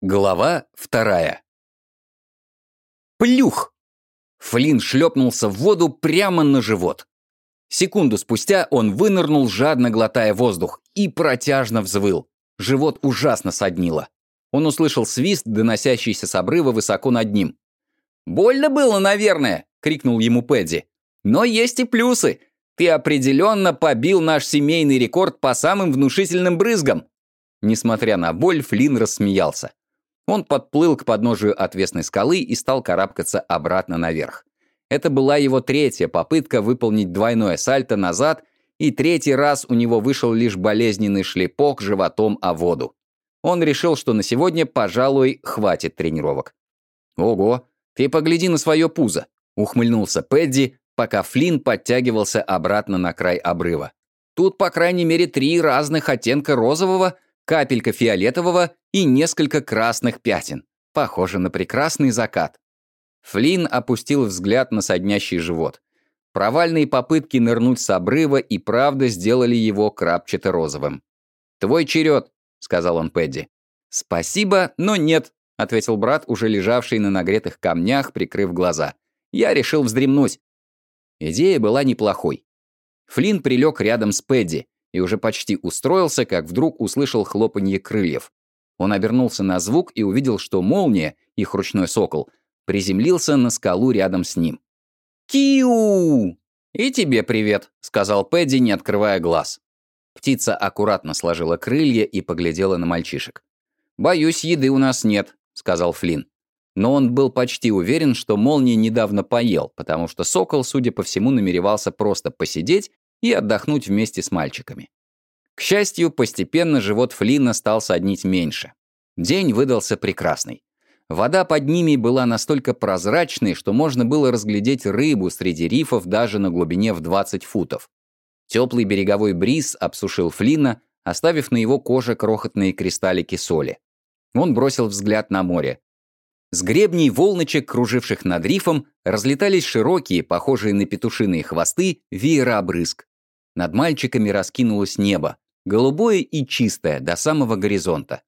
Глава вторая. Плюх! Флинн шлепнулся в воду прямо на живот. Секунду спустя он вынырнул, жадно глотая воздух, и протяжно взвыл. Живот ужасно соднило. Он услышал свист, доносящийся с обрыва высоко над ним. «Больно было, наверное!» — крикнул ему Пэдди. «Но есть и плюсы. Ты определенно побил наш семейный рекорд по самым внушительным брызгам!» Несмотря на боль, Флинн рассмеялся. Он подплыл к подножию отвесной скалы и стал карабкаться обратно наверх. Это была его третья попытка выполнить двойное сальто назад, и третий раз у него вышел лишь болезненный шлепок животом о воду. Он решил, что на сегодня, пожалуй, хватит тренировок. «Ого, ты погляди на свое пузо!» — ухмыльнулся Пэдди, пока Флинн подтягивался обратно на край обрыва. «Тут, по крайней мере, три разных оттенка розового — капелька фиолетового и несколько красных пятен. Похоже на прекрасный закат. Флинн опустил взгляд на соднящий живот. Провальные попытки нырнуть с обрыва и правда сделали его крапчато-розовым. «Твой черед», — сказал он Пэдди. «Спасибо, но нет», — ответил брат, уже лежавший на нагретых камнях, прикрыв глаза. «Я решил вздремнуть». Идея была неплохой. Флинн прилег рядом с Пэдди, и уже почти устроился, как вдруг услышал хлопанье крыльев. Он обернулся на звук и увидел, что молния, их ручной сокол, приземлился на скалу рядом с ним. «Киу!» «И тебе привет», — сказал Пэдди, не открывая глаз. Птица аккуратно сложила крылья и поглядела на мальчишек. «Боюсь, еды у нас нет», — сказал Флинн. Но он был почти уверен, что молния недавно поел, потому что сокол, судя по всему, намеревался просто посидеть и отдохнуть вместе с мальчиками. К счастью, постепенно живот Флина стал соднить меньше. День выдался прекрасный. Вода под ними была настолько прозрачной, что можно было разглядеть рыбу среди рифов даже на глубине в 20 футов. Теплый береговой бриз обсушил Флина, оставив на его коже крохотные кристаллики соли. Он бросил взгляд на море. С гребней волночек, круживших над рифом, разлетались широкие, похожие на петушиные хвосты, веера обрызг. Над мальчиками раскинулось небо, голубое и чистое, до самого горизонта.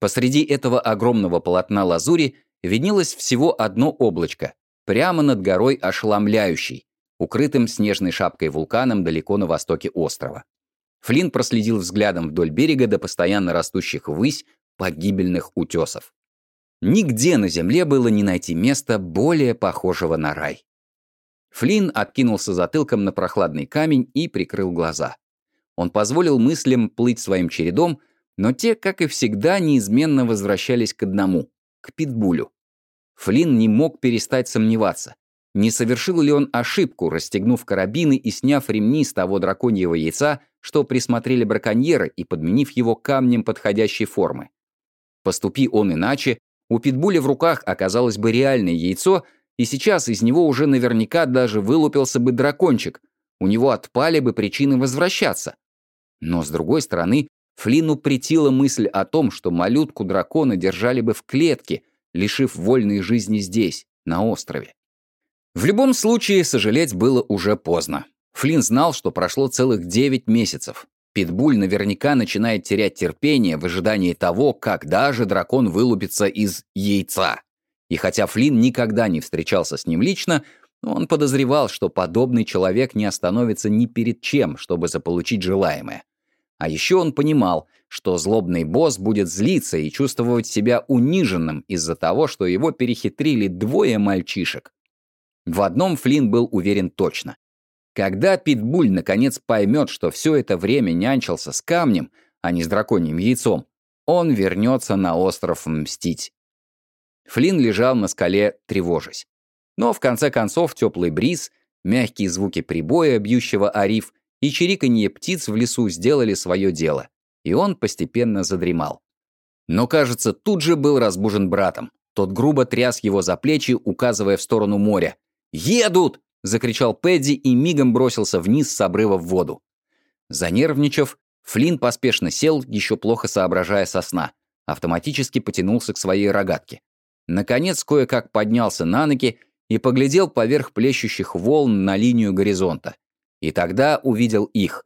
Посреди этого огромного полотна лазури виднелось всего одно облачко, прямо над горой ошеломляющий, укрытым снежной шапкой вулканом далеко на востоке острова. Флинн проследил взглядом вдоль берега до постоянно растущих ввысь погибельных утесов. Нигде на земле было не найти места более похожего на рай. Флинн откинулся затылком на прохладный камень и прикрыл глаза. Он позволил мыслям плыть своим чередом, но те, как и всегда, неизменно возвращались к одному — к питбулю. Флинн не мог перестать сомневаться. Не совершил ли он ошибку, расстегнув карабины и сняв ремни с того драконьего яйца, что присмотрели браконьеры и подменив его камнем подходящей формы? Поступи он иначе, у питбуля в руках оказалось бы реальное яйцо, и сейчас из него уже наверняка даже вылупился бы дракончик. У него отпали бы причины возвращаться. Но, с другой стороны, Флину претила мысль о том, что малютку дракона держали бы в клетке, лишив вольной жизни здесь, на острове. В любом случае, сожалеть было уже поздно. Флинн знал, что прошло целых 9 месяцев. Питбуль наверняка начинает терять терпение в ожидании того, когда же дракон вылупится из яйца. И хотя Флинн никогда не встречался с ним лично, он подозревал, что подобный человек не остановится ни перед чем, чтобы заполучить желаемое. А еще он понимал, что злобный босс будет злиться и чувствовать себя униженным из-за того, что его перехитрили двое мальчишек. В одном Флинн был уверен точно. Когда Питбуль наконец поймет, что все это время нянчился с камнем, а не с драконьим яйцом, он вернется на остров мстить. Флинн лежал на скале, тревожась. Но в конце концов теплый бриз, мягкие звуки прибоя, бьющего о риф, и чириканье птиц в лесу сделали свое дело, и он постепенно задремал. Но, кажется, тут же был разбужен братом. Тот грубо тряс его за плечи, указывая в сторону моря. «Едут!» — закричал Пэдди и мигом бросился вниз с обрыва в воду. Занервничав, Флинн поспешно сел, еще плохо соображая со сна. Автоматически потянулся к своей рогатке. Наконец кое-как поднялся на ноги и поглядел поверх плещущих волн на линию горизонта. И тогда увидел их.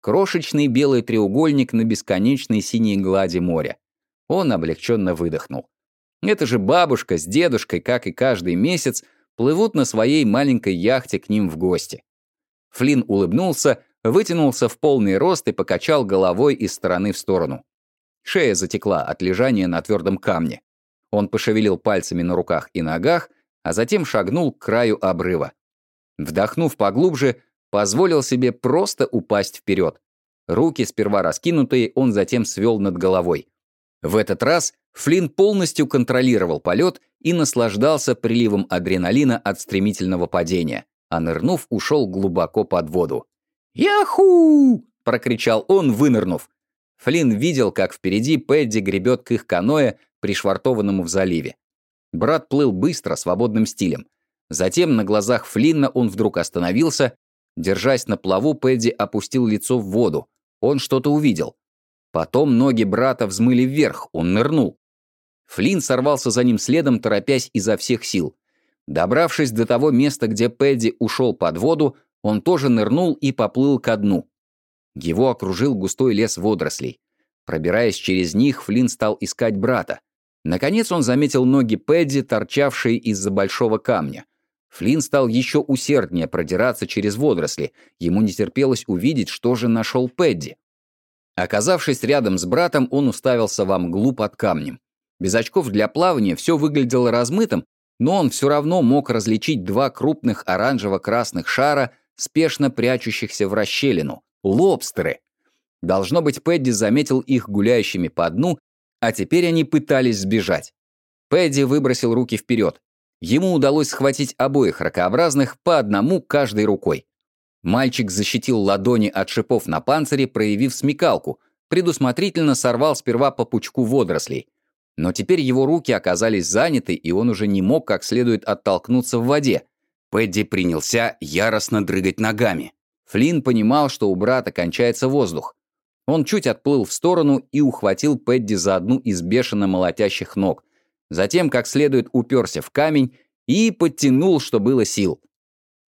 Крошечный белый треугольник на бесконечной синей глади моря. Он облегченно выдохнул. Это же бабушка с дедушкой, как и каждый месяц, плывут на своей маленькой яхте к ним в гости. Флинн улыбнулся, вытянулся в полный рост и покачал головой из стороны в сторону. Шея затекла от лежания на твердом камне. Он пошевелил пальцами на руках и ногах, а затем шагнул к краю обрыва. Вдохнув поглубже, позволил себе просто упасть вперед. Руки сперва раскинутые, он затем свел над головой. В этот раз Флинн полностью контролировал полет и наслаждался приливом адреналина от стремительного падения, а нырнув, ушел глубоко под воду. «Яху!» — прокричал он, вынырнув. Флинн видел, как впереди Пэдди гребет к их каноэ, пришвартованному в заливе. Брат плыл быстро, свободным стилем. Затем на глазах Флинна он вдруг остановился. Держась на плаву, Пэдди опустил лицо в воду. Он что-то увидел. Потом ноги брата взмыли вверх, он нырнул. Флинн сорвался за ним следом, торопясь изо всех сил. Добравшись до того места, где Пэдди ушел под воду, он тоже нырнул и поплыл ко дну. Его окружил густой лес водорослей. Пробираясь через них, Флинн стал искать брата. Наконец он заметил ноги Пэдди, торчавшие из-за большого камня. Флинн стал еще усерднее продираться через водоросли. Ему не терпелось увидеть, что же нашел Пэдди. Оказавшись рядом с братом, он уставился во мглу под камнем. Без очков для плавания все выглядело размытым, но он все равно мог различить два крупных оранжево-красных шара, спешно прячущихся в расщелину. Лобстеры. Должно быть, Пэдди заметил их гуляющими по дну, а теперь они пытались сбежать. Пэдди выбросил руки вперед. Ему удалось схватить обоих ракообразных по одному каждой рукой. Мальчик защитил ладони от шипов на панцире, проявив смекалку, предусмотрительно сорвал сперва по пучку водорослей. Но теперь его руки оказались заняты, и он уже не мог как следует оттолкнуться в воде. Пэдди принялся яростно дрыгать ногами. Флинн понимал, что у брата кончается воздух. Он чуть отплыл в сторону и ухватил Пэдди за одну из бешено молотящих ног. Затем, как следует, уперся в камень и подтянул, что было сил.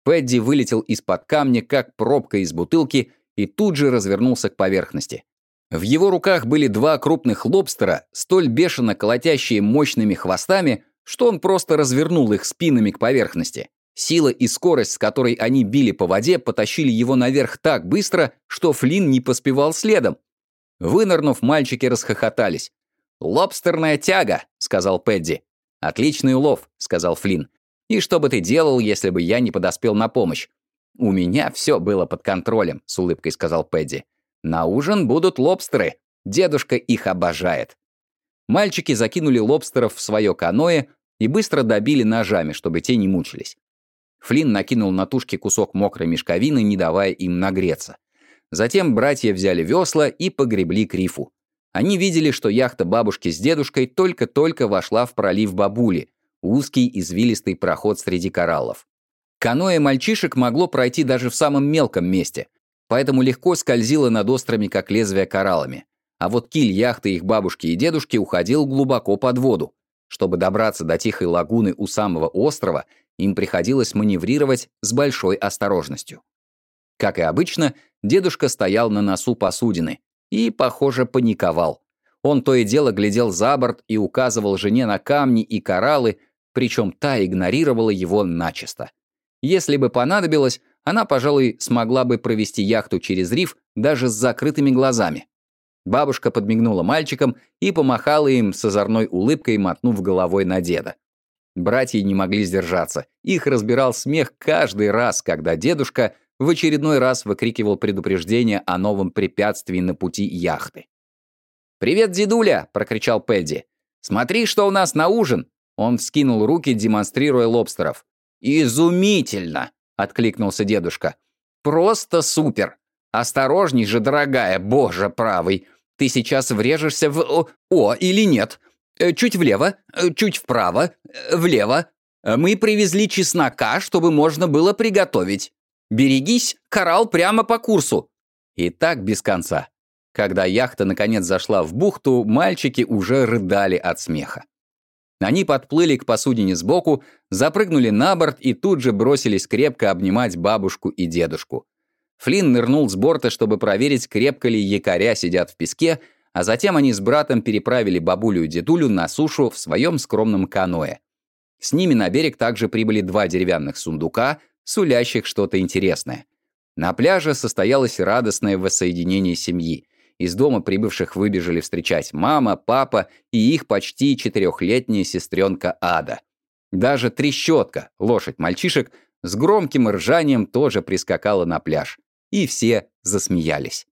Пэдди вылетел из-под камня, как пробка из бутылки, и тут же развернулся к поверхности. В его руках были два крупных лобстера, столь бешено колотящие мощными хвостами, что он просто развернул их спинами к поверхности. Сила и скорость, с которой они били по воде, потащили его наверх так быстро, что Флинн не поспевал следом. Вынырнув, мальчики расхохотались. «Лобстерная тяга», — сказал Пэдди. «Отличный улов», — сказал Флинн. И что бы ты делал, если бы я не подоспел на помощь? У меня все было под контролем, с улыбкой сказал Пэдди. На ужин будут лобстеры. Дедушка их обожает. Мальчики закинули лобстеров в свое каноэ и быстро добили ножами, чтобы те не мучились. Флинн накинул на тушки кусок мокрой мешковины, не давая им нагреться. Затем братья взяли весла и погребли к рифу. Они видели, что яхта бабушки с дедушкой только-только вошла в пролив Бабули, узкий извилистый проход среди кораллов. Каноэ мальчишек могло пройти даже в самом мелком месте, поэтому легко скользило над острыми, как лезвие, кораллами. А вот киль яхты их бабушки и дедушки уходил глубоко под воду. Чтобы добраться до тихой лагуны у самого острова, им приходилось маневрировать с большой осторожностью. Как и обычно, дедушка стоял на носу посудины и, похоже, паниковал. Он то и дело глядел за борт и указывал жене на камни и кораллы, причем та игнорировала его начисто. Если бы понадобилось, она, пожалуй, смогла бы провести яхту через риф даже с закрытыми глазами. Бабушка подмигнула мальчикам и помахала им с озорной улыбкой, мотнув головой на деда. Братья не могли сдержаться. Их разбирал смех каждый раз, когда дедушка в очередной раз выкрикивал предупреждение о новом препятствии на пути яхты. «Привет, дедуля!» — прокричал Пэдди. «Смотри, что у нас на ужин!» Он вскинул руки, демонстрируя лобстеров. «Изумительно!» — откликнулся дедушка. «Просто супер! Осторожней же, дорогая, боже правый! Ты сейчас врежешься в... О, или нет? Э, чуть влево, э, чуть вправо, э, влево. Мы привезли чеснока, чтобы можно было приготовить. Берегись, коралл прямо по курсу!» И так без конца. Когда яхта наконец зашла в бухту, мальчики уже рыдали от смеха. Они подплыли к посудине сбоку, запрыгнули на борт и тут же бросились крепко обнимать бабушку и дедушку. Флинн нырнул с борта, чтобы проверить, крепко ли якоря сидят в песке, а затем они с братом переправили бабулю и дедулю на сушу в своем скромном каноэ. С ними на берег также прибыли два деревянных сундука, сулящих что-то интересное. На пляже состоялось радостное воссоединение семьи. Из дома прибывших выбежали встречать мама, папа и их почти четырехлетняя сестренка Ада. Даже трещотка, лошадь мальчишек, с громким ржанием тоже прискакала на пляж. И все засмеялись.